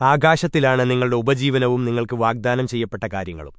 ആകാശത്തിലാണ് നിങ്ങളുടെ ഉപജീവനവും നിങ്ങൾക്ക് വാഗ്ദാനം ചെയ്യപ്പെട്ട കാര്യങ്ങളും.